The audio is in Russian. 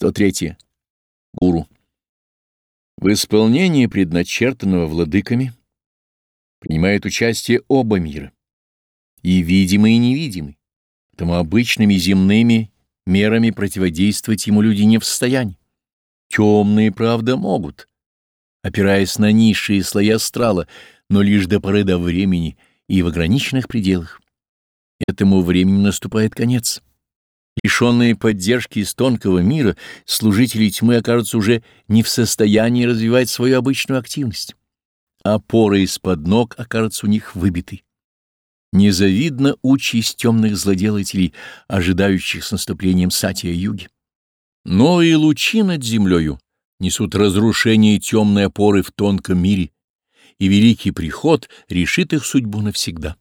103. Гуру. В исполнении предначертанного владыками принимают участие оба мира, и видимый, и невидимый, потому обычными земными мерами противодействовать ему люди не в состоянии. Темные, правда, могут, опираясь на низшие слоя астрала, но лишь до поры до времени и в ограниченных пределах. Этому времени наступает конец. Лишенные поддержки из тонкого мира, служители тьмы окажутся уже не в состоянии развивать свою обычную активность. Опора из-под ног окажется у них выбитой. Незавидна участь темных злоделателей, ожидающих с наступлением сатия-юги. Но и лучи над землею несут разрушение темной опоры в тонком мире, и великий приход решит их судьбу навсегда.